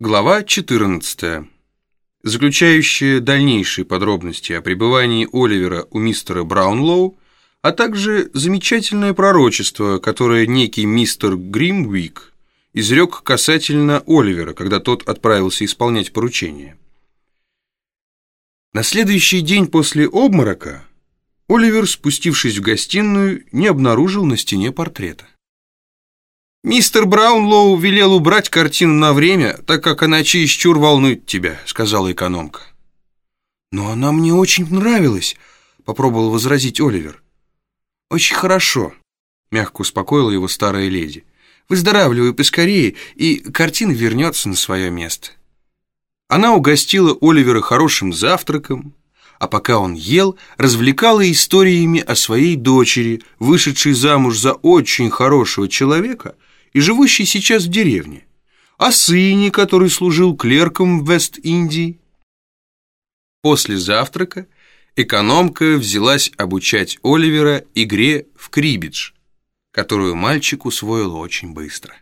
Глава 14, заключающая дальнейшие подробности о пребывании Оливера у мистера Браунлоу, а также замечательное пророчество, которое некий мистер Гримвик изрек касательно Оливера, когда тот отправился исполнять поручение. На следующий день после обморока Оливер, спустившись в гостиную, не обнаружил на стене портрета. «Мистер Браунлоу велел убрать картину на время, так как она чересчур волнует тебя», — сказала экономка. «Но она мне очень нравилась», — попробовал возразить Оливер. «Очень хорошо», — мягко успокоила его старая леди. «Выздоравливай поскорее, и картина вернется на свое место». Она угостила Оливера хорошим завтраком, а пока он ел, развлекала историями о своей дочери, вышедшей замуж за очень хорошего человека — и живущий сейчас в деревне, о сыне, который служил клерком в Вест-Индии. После завтрака экономка взялась обучать Оливера игре в крибидж, которую мальчик усвоил очень быстро.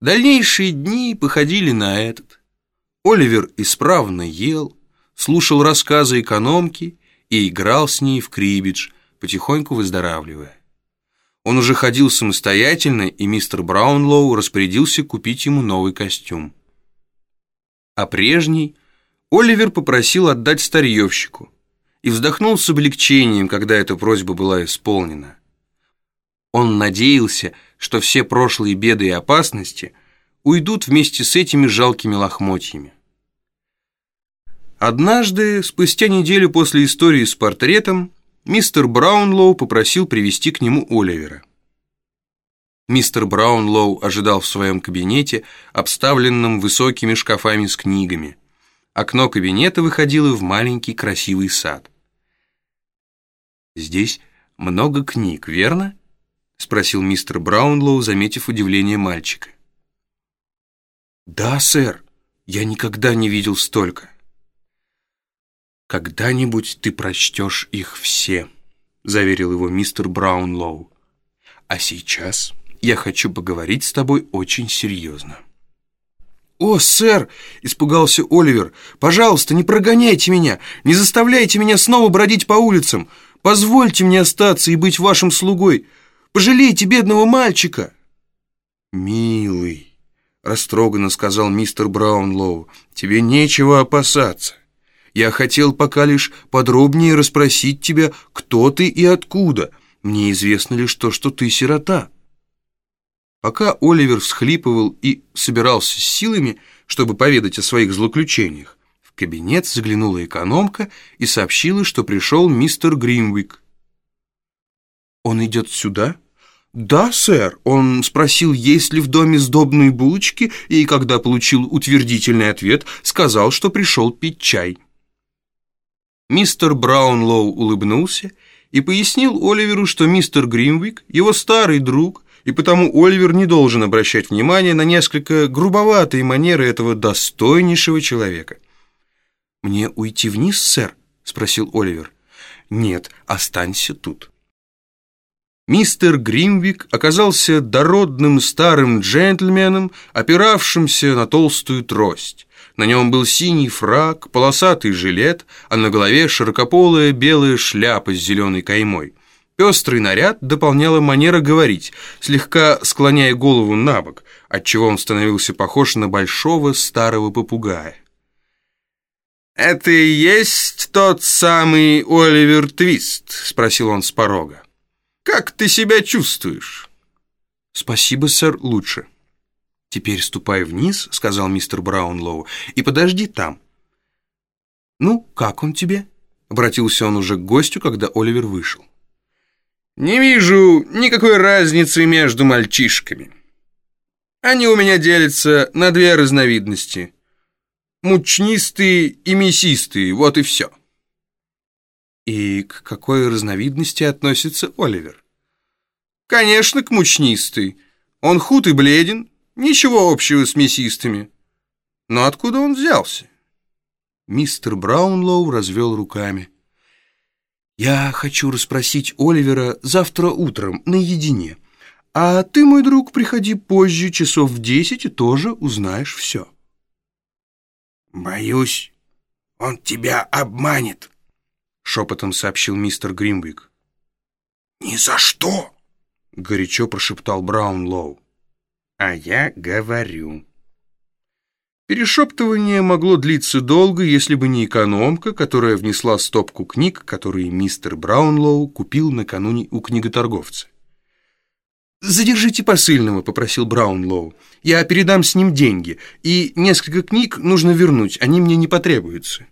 Дальнейшие дни походили на этот. Оливер исправно ел, слушал рассказы экономки и играл с ней в крибидж, потихоньку выздоравливая. Он уже ходил самостоятельно, и мистер Браунлоу распорядился купить ему новый костюм. А прежний Оливер попросил отдать старьевщику и вздохнул с облегчением, когда эта просьба была исполнена. Он надеялся, что все прошлые беды и опасности уйдут вместе с этими жалкими лохмотьями. Однажды, спустя неделю после истории с портретом, мистер Браунлоу попросил привести к нему Оливера. Мистер Браунлоу ожидал в своем кабинете, обставленном высокими шкафами с книгами. Окно кабинета выходило в маленький красивый сад. «Здесь много книг, верно?» — спросил мистер Браунлоу, заметив удивление мальчика. «Да, сэр, я никогда не видел столько». «Когда-нибудь ты прочтешь их все», — заверил его мистер Браунлоу. «А сейчас я хочу поговорить с тобой очень серьезно». «О, сэр!» — испугался Оливер. «Пожалуйста, не прогоняйте меня, не заставляйте меня снова бродить по улицам. Позвольте мне остаться и быть вашим слугой. Пожалейте бедного мальчика!» «Милый», — растроганно сказал мистер Браунлоу, — «тебе нечего опасаться. Я хотел пока лишь подробнее расспросить тебя, кто ты и откуда. Мне известно лишь то, что ты сирота». Пока Оливер всхлипывал и собирался с силами, чтобы поведать о своих злоключениях, в кабинет заглянула экономка и сообщила, что пришел мистер Гримвик. «Он идет сюда?» «Да, сэр. Он спросил, есть ли в доме сдобные булочки, и, когда получил утвердительный ответ, сказал, что пришел пить чай». Мистер Браунлоу улыбнулся и пояснил Оливеру, что мистер Гримвик – его старый друг, и потому Оливер не должен обращать внимание на несколько грубоватые манеры этого достойнейшего человека. «Мне уйти вниз, сэр?» – спросил Оливер. «Нет, останься тут». Мистер Гримвик оказался дородным старым джентльменом, опиравшимся на толстую трость. На нем был синий фраг, полосатый жилет, а на голове широкополая белая шляпа с зеленой каймой. Пестрый наряд дополняла манера говорить, слегка склоняя голову на бок, отчего он становился похож на большого старого попугая. «Это и есть тот самый Оливер Твист?» — спросил он с порога. «Как ты себя чувствуешь?» «Спасибо, сэр, лучше». «Теперь ступай вниз», — сказал мистер Браунлоу, — «и подожди там». «Ну, как он тебе?» — обратился он уже к гостю, когда Оливер вышел. «Не вижу никакой разницы между мальчишками. Они у меня делятся на две разновидности. Мучнистые и мясистые, вот и все». «И к какой разновидности относится Оливер?» «Конечно, к мучнистой. Он худ и бледен, Ничего общего с мясистыми. Но откуда он взялся? Мистер Браунлоу развел руками. «Я хочу расспросить Оливера завтра утром, наедине. А ты, мой друг, приходи позже, часов в десять, и тоже узнаешь все». «Боюсь, он тебя обманет», — шепотом сообщил мистер Гримвик. «Ни за что!» — горячо прошептал Браунлоу. «А я говорю». Перешептывание могло длиться долго, если бы не экономка, которая внесла стопку книг, которые мистер Браунлоу купил накануне у книготорговца. «Задержите посыльного», — попросил Браунлоу. «Я передам с ним деньги, и несколько книг нужно вернуть, они мне не потребуются».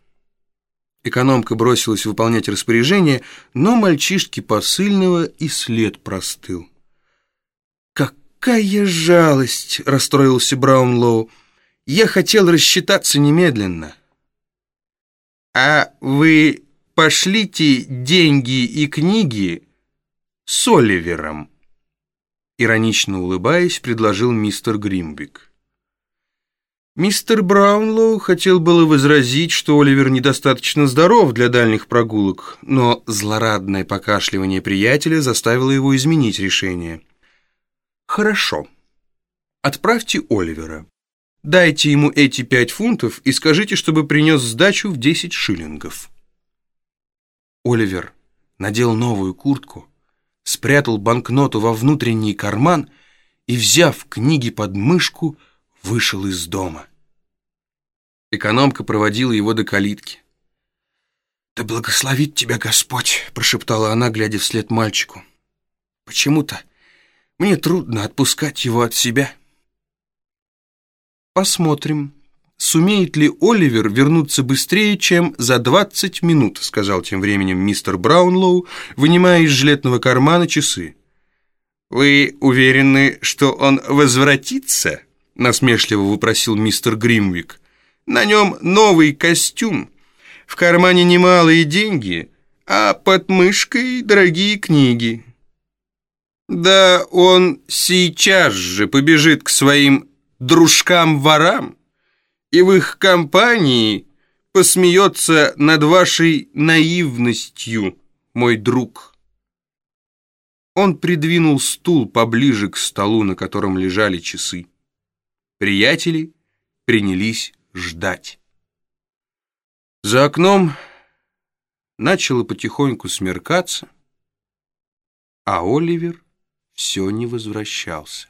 Экономка бросилась выполнять распоряжение, но мальчишки посыльного и след простыл. «Какая жалость!» — расстроился Браунлоу. «Я хотел рассчитаться немедленно». «А вы пошлите деньги и книги с Оливером?» Иронично улыбаясь, предложил мистер Гримбик. Мистер Браунлоу хотел было возразить, что Оливер недостаточно здоров для дальних прогулок, но злорадное покашливание приятеля заставило его изменить решение. «Хорошо. Отправьте Оливера. Дайте ему эти пять фунтов и скажите, чтобы принес сдачу в десять шиллингов». Оливер надел новую куртку, спрятал банкноту во внутренний карман и, взяв книги под мышку, вышел из дома. Экономка проводила его до калитки. «Да благословит тебя Господь!» — прошептала она, глядя вслед мальчику. «Почему-то мне трудно отпускать его от себя». «Посмотрим, сумеет ли Оливер вернуться быстрее, чем за 20 минут», сказал тем временем мистер Браунлоу, вынимая из жилетного кармана часы. «Вы уверены, что он возвратится?» насмешливо выпросил мистер Гримвик. «На нем новый костюм, в кармане немалые деньги, а под мышкой дорогие книги». «Да он сейчас же побежит к своим дружкам-ворам и в их компании посмеется над вашей наивностью, мой друг». Он придвинул стул поближе к столу, на котором лежали часы. Приятели принялись ждать. За окном начало потихоньку смеркаться, а Оливер все не возвращался.